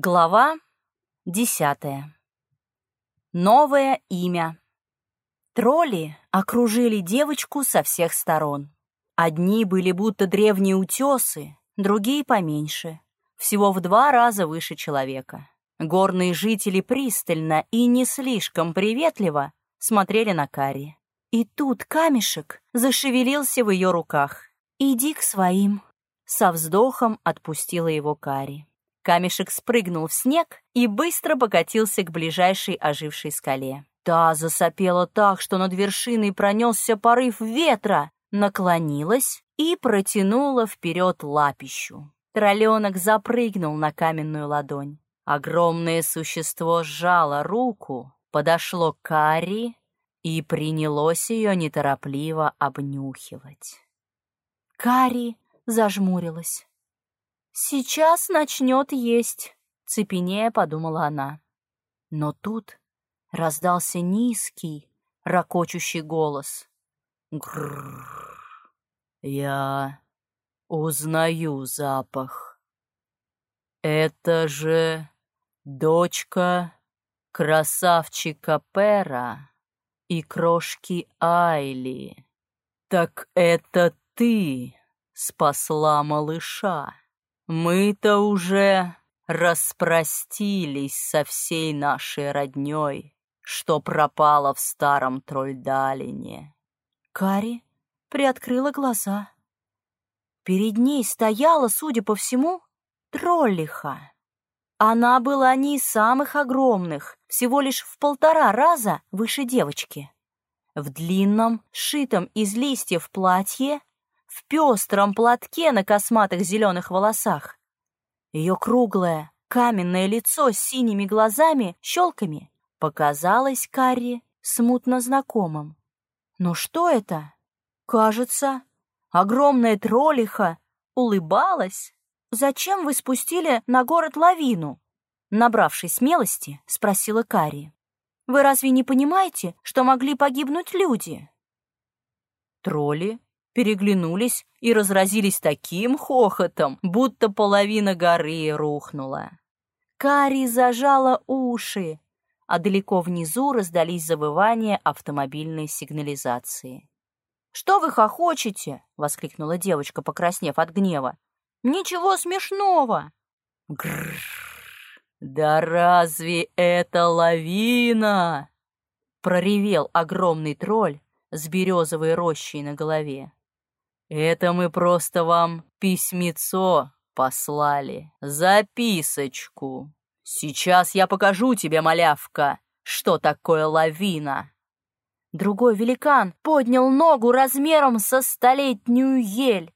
Глава десятая. Новое имя. Тролли окружили девочку со всех сторон. Одни были будто древние утесы, другие поменьше, всего в два раза выше человека. Горные жители пристально и не слишком приветливо смотрели на Карри. И тут камешек зашевелился в ее руках. «Иди к своим», — со вздохом отпустила его Карри. Камешек спрыгнул в снег и быстро покатился к ближайшей ожившей скале. Та засопела так, что над вершиной пронесся порыв ветра, наклонилась и протянула вперед лапищу. Тролленок запрыгнул на каменную ладонь. Огромное существо сжало руку, подошло к Карри и принялось ее неторопливо обнюхивать. Кари зажмурилась. «Сейчас начнет есть», — цепенея подумала она. Но тут раздался низкий, ракочущий голос. Грррр, я узнаю запах. Это же дочка красавчика Пера и крошки Айли. Так это ты спасла малыша. Мы-то уже распростились со всей нашей роднёй, что пропало в старом Трольдалине. Кари приоткрыла глаза. Перед ней стояла, судя по всему, троллиха. Она была не из самых огромных, всего лишь в полтора раза выше девочки. В длинном, сшитом из листьев платье в пестром платке на косматых зеленых волосах. Ее круглое, каменное лицо с синими глазами, щелками, показалось Карри смутно знакомым. Но что это? Кажется, огромная троллиха улыбалась. «Зачем вы спустили на город лавину?» Набравшись смелости, спросила Карри. «Вы разве не понимаете, что могли погибнуть люди?» Тролли переглянулись и разразились таким хохотом, будто половина горы рухнула. Кари зажала уши, а далеко внизу раздались завывания автомобильной сигнализации. «Что вы хохочете?» — воскликнула девочка, покраснев от гнева. «Ничего смешного!» Да разве это лавина? Проревел огромный тролль с березовой рощей на голове. Это мы просто вам письмецо послали, записочку. Сейчас я покажу тебе, малявка, что такое лавина. Другой великан поднял ногу размером со столетнюю ель.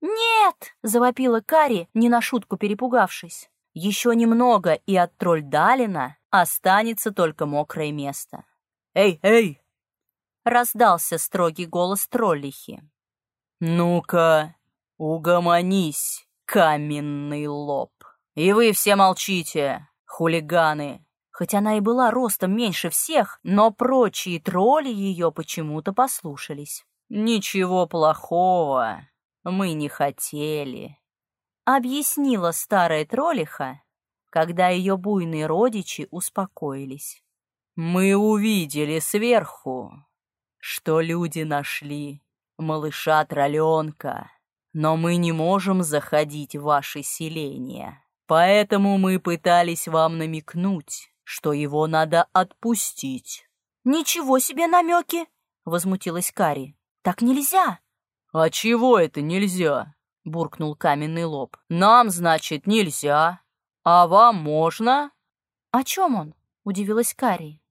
«Нет!» — завопила Кари, не на шутку перепугавшись. «Еще немного, и от Трольдалина останется только мокрое место». «Эй, эй!» — раздался строгий голос троллихи. «Ну-ка, угомонись, каменный лоб. И вы все молчите, хулиганы!» Хоть она и была ростом меньше всех, но прочие тролли ее почему-то послушались. «Ничего плохого мы не хотели», — объяснила старая троллиха, когда ее буйные родичи успокоились. «Мы увидели сверху, что люди нашли малыша-тролленка, но мы не можем заходить в ваше селение. Поэтому мы пытались вам намекнуть, что его надо отпустить». «Ничего себе намеки!» — возмутилась Кари. «Так нельзя!» «А чего это нельзя?» — буркнул каменный лоб. «Нам, значит, нельзя. А вам можно?» «О чем он?» — удивилась Кари.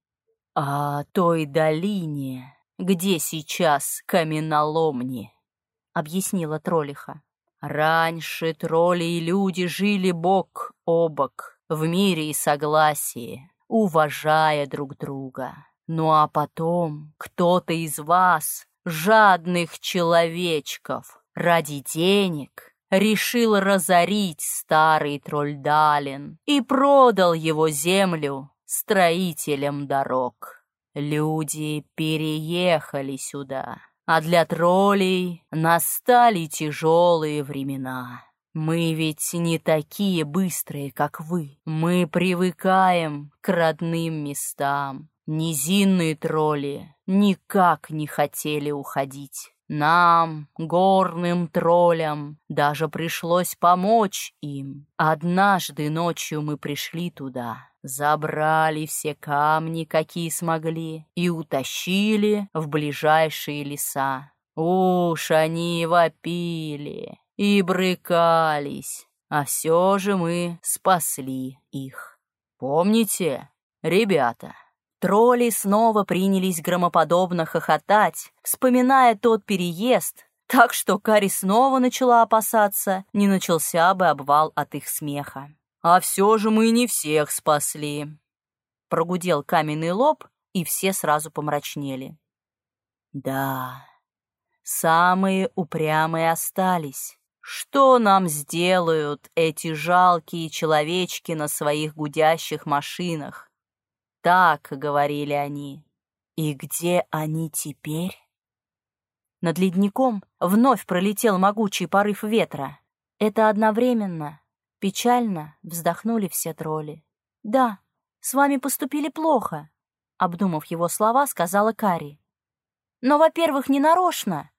«О той долине, где сейчас каменоломни», — объяснила троллиха. «Раньше тролли и люди жили бок о бок, в мире и согласии, уважая друг друга. Ну а потом кто-то из вас, жадных человечков, ради денег решил разорить старый Трольдален и продал его землю строителям дорог. Люди переехали сюда, а для троллей настали тяжелые времена. Мы ведь не такие быстрые, как вы. Мы привыкаем к родным местам. Низинные тролли никак не хотели уходить. Нам, горным троллям, даже пришлось помочь им. Однажды ночью мы пришли туда, забрали все камни, какие смогли, и утащили в ближайшие леса. Уж они вопили и брыкались, а все же мы спасли их. Помните, ребята? Тролли снова принялись громоподобно хохотать, вспоминая тот переезд, так что Кари снова начала опасаться, не начался бы обвал от их смеха. «А все же мы не всех спасли!» Прогудел каменный лоб, и все сразу помрачнели. «Да, самые упрямые остались. Что нам сделают эти жалкие человечки на своих гудящих машинах? Так говорили они. И где они теперь? Над ледником вновь пролетел могучий порыв ветра. Это одновременно. Печально вздохнули все тролли. «Да, с вами поступили плохо», — обдумав его слова, сказала Кари. «Но, во-первых, не нарочно,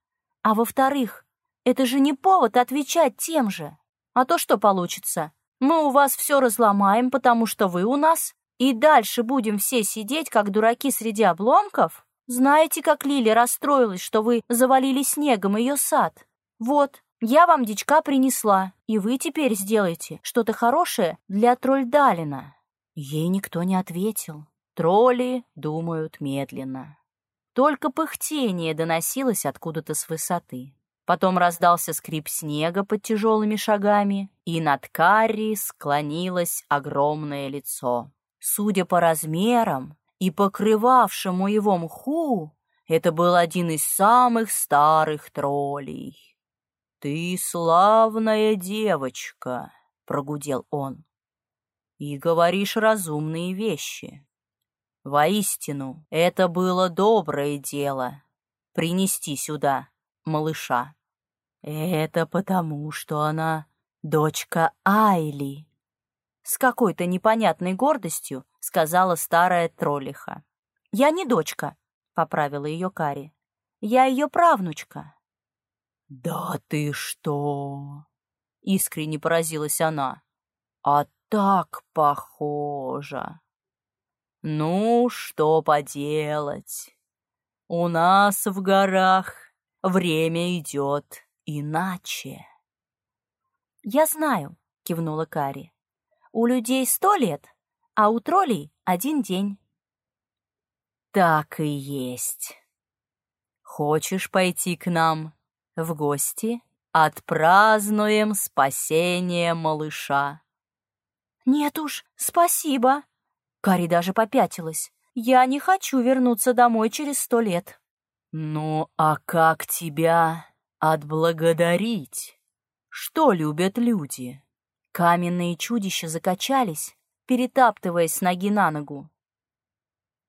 а во-вторых, это же не повод отвечать тем же. А то что получится? Мы у вас все разломаем, потому что вы у нас и дальше будем все сидеть, как дураки среди обломков? Знаете, как Лили расстроилась, что вы завалили снегом ее сад? Вот, я вам дичка принесла, и вы теперь сделаете что-то хорошее для Трольдалина». Ей никто не ответил. Тролли думают медленно. Только пыхтение доносилось откуда-то с высоты. Потом раздался скрип снега под тяжелыми шагами, и над Карри склонилось огромное лицо. Судя по размерам и покрывавшему его мху, это был один из самых старых троллей. «Ты славная девочка», — прогудел он, — «и говоришь разумные вещи. Воистину, это было доброе дело — принести сюда малыша. Это потому, что она дочка Айли, с какой-то непонятной гордостью сказала старая троллиха. «Я не дочка», — поправила ее Кари. «Я ее правнучка». «Да ты что!» — искренне поразилась она. «А так похоже!» «Ну, что поделать? У нас в горах время идет иначе». «Я знаю», — кивнула Кари. У людей сто лет, а у троллей один день. Так и есть. Хочешь пойти к нам в гости? Отпразднуем спасение малыша. Нет уж, спасибо. Кари даже попятилась. Я не хочу вернуться домой через сто лет. Ну, а как тебя отблагодарить? Что любят люди? Каменные чудища закачались, перетаптываясь с ноги на ногу.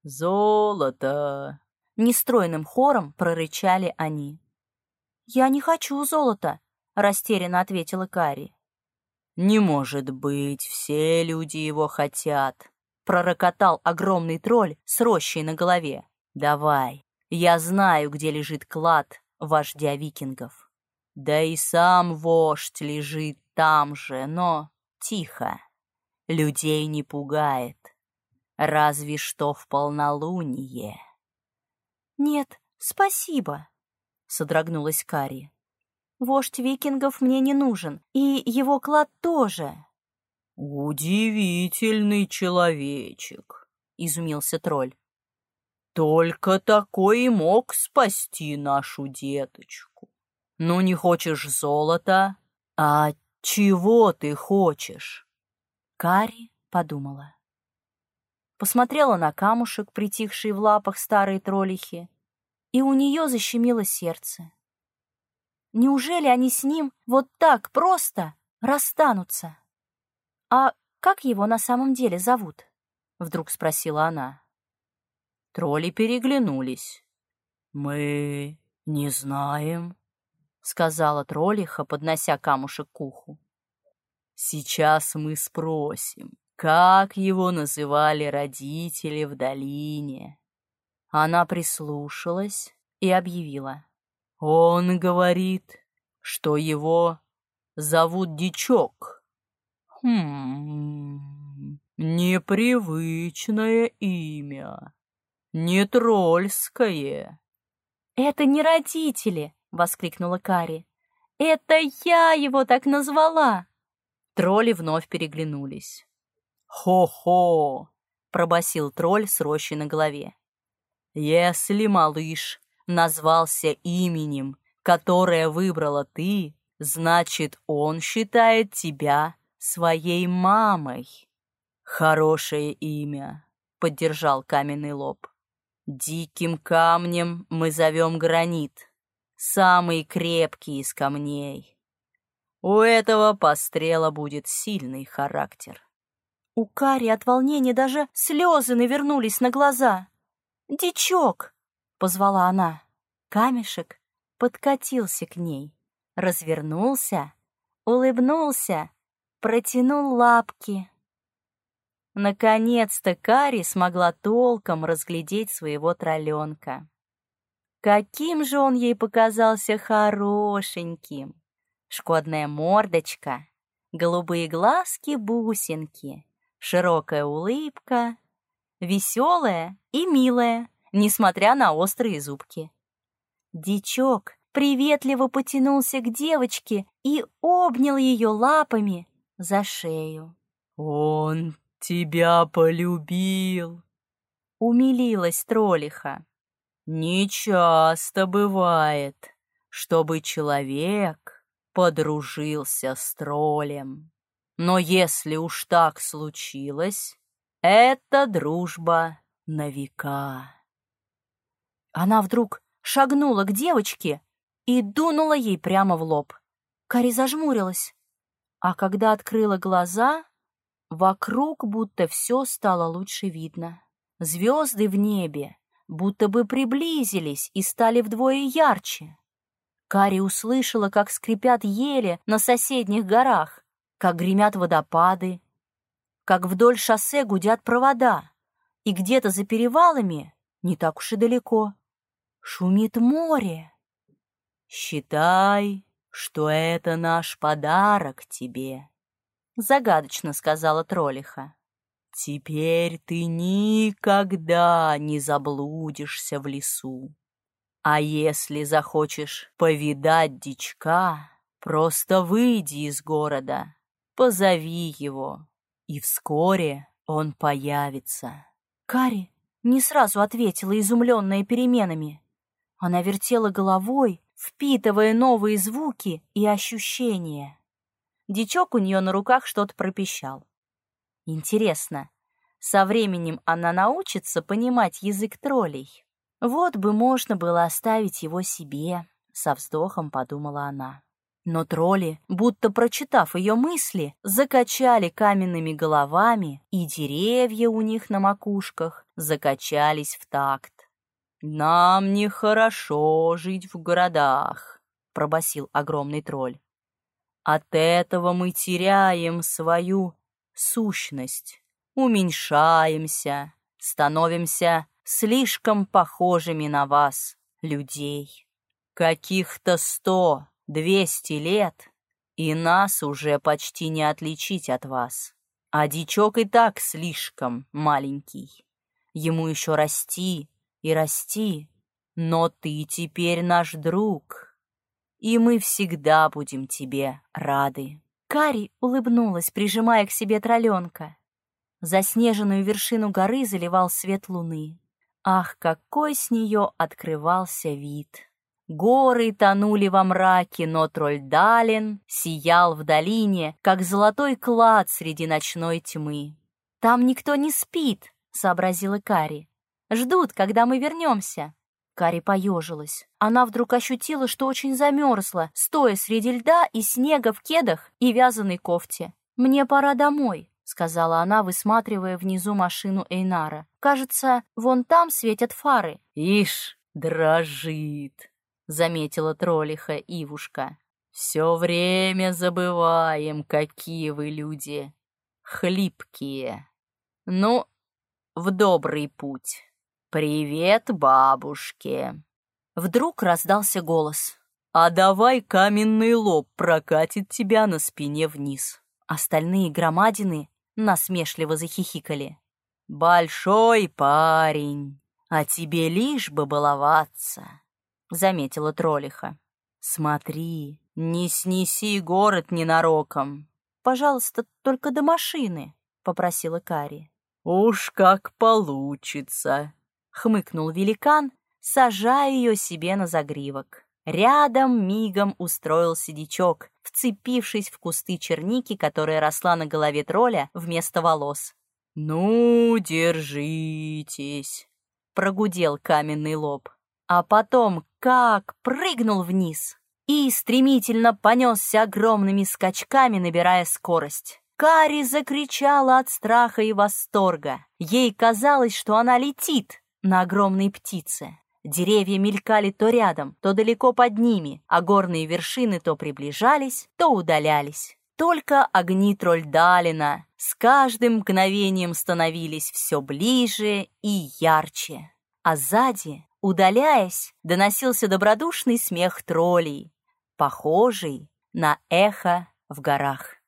«Золото!» — нестройным хором прорычали они. «Я не хочу золота», — растерянно ответила Кари. «Не может быть, все люди его хотят», — пророкотал огромный тролль с рощей на голове. «Давай, я знаю, где лежит клад вождя викингов. Да и сам вождь лежит там же, но тихо. Людей не пугает. Разве что в полнолуние. «Нет, спасибо», — содрогнулась Кари. «Вождь викингов мне не нужен, и его клад тоже». «Удивительный человечек», — изумился тролль. «Только такой и мог спасти нашу деточку. Ну, не хочешь золота, а «Чего ты хочешь?» Кари подумала. Посмотрела на камушек, притихший в лапах старой троллихи, и у нее защемило сердце. Неужели они с ним вот так просто расстанутся? А как его на самом деле зовут? Вдруг спросила она. Тролли переглянулись. «Мы не знаем», — сказала троллиха, поднося камушек к уху. Сейчас мы спросим, как его называли родители в долине. Она прислушалась и объявила. Он говорит, что его зовут Дичок. Хм, непривычное имя, не тролльское. «Это не родители!» — воскликнула Кари. «Это я его так назвала!» Тролли вновь переглянулись. «Хо-хо!» — пробасил тролль с рощей на голове. «Если малыш назвался именем, которое выбрала ты, значит, он считает тебя своей мамой». «Хорошее имя», — поддержал каменный лоб. «Диким камнем мы зовем гранит, самый крепкий из камней. У этого пострела будет сильный характер». У Кари от волнения даже слезы навернулись на глаза. «Дичок!» — позвала она. Камешек подкатился к ней, развернулся, улыбнулся, протянул лапки. Наконец-то Кари смогла толком разглядеть своего тролленка. Каким же он ей показался хорошеньким! Шкодная мордочка, голубые глазки-бусинки, широкая улыбка, веселая и милая, несмотря на острые зубки. Дичок приветливо потянулся к девочке и обнял ее лапами за шею. «Он тебя полюбил!» — умилилась троллиха. «Нечасто бывает, чтобы человек подружился с троллем». Но если уж так случилось, это дружба на века. Она вдруг шагнула к девочке и дунула ей прямо в лоб. Кари зажмурилась, а когда открыла глаза, вокруг будто все стало лучше видно. Звезды в небе будто бы приблизились и стали вдвое ярче. Кари услышала, как скрипят ели на соседних горах, как гремят водопады, как вдоль шоссе гудят провода, и где-то за перевалами, не так уж и далеко, шумит море. «Считай, что это наш подарок тебе», — загадочно сказала троллиха. «Теперь ты никогда не заблудишься в лесу. А если захочешь повидать дичка, просто выйди из города Позови его, и вскоре он появится. Кари не сразу ответила, изумленная переменами. Она вертела головой, впитывая новые звуки и ощущения. Дичок у нее на руках что-то пропищал. Интересно, со временем она научится понимать язык троллей? Вот бы можно было оставить его себе, со вздохом подумала она. Но тролли, будто прочитав ее мысли, закачали каменными головами, и деревья у них на макушках закачались в такт. «Нам нехорошо жить в городах», — пробасил огромный тролль. «От этого мы теряем свою сущность, уменьшаемся, становимся слишком похожими на вас, людей. Каких-то сто, Двести лет, и нас уже почти не отличить от вас. А дичок и так слишком маленький. Ему еще расти и расти, но ты теперь наш друг, и мы всегда будем тебе рады». Кари улыбнулась, прижимая к себе тролленка. Заснеженную вершину горы заливал свет луны. Ах, какой с нее открывался вид! Горы тонули во мраке, но Трольдален сиял в долине, как золотой клад среди ночной тьмы. «Там никто не спит», — сообразила Кари. «Ждут, когда мы вернемся». Кари поежилась. Она вдруг ощутила, что очень замерзла, стоя среди льда и снега в кедах и вязаной кофте. «Мне пора домой», — сказала она, высматривая внизу машину Эйнара. «Кажется, вон там светят фары». «Ишь, дрожит», заметила троллиха Ивушка. Все время забываем, какие вы люди хлипкие. Ну, в добрый путь. Привет бабушке. Вдруг раздался голос. А давай каменный лоб прокатит тебя на спине вниз. Остальные громадины насмешливо захихикали. Большой парень, а тебе лишь бы баловаться, заметила троллиха. Смотри, не снеси город ненароком. Пожалуйста, только до машины, попросила Кари. Уж как получится, хмыкнул великан, сажая ее себе на загривок. Рядом мигом устроился дичок, вцепившись в кусты черники, которая росла на голове тролля вместо волос. «Ну, держитесь!» — прогудел каменный лоб. А потом как прыгнул вниз и стремительно понесся огромными скачками, набирая скорость. Кари закричала от страха и восторга. Ей казалось, что она летит на огромной птице. Деревья мелькали то рядом, то далеко под ними, а горные вершины то приближались, то удалялись. Только огни Трольдалина с каждым мгновением становились все ближе и ярче. А сзади, удаляясь, доносился добродушный смех троллей, похожий на эхо в горах.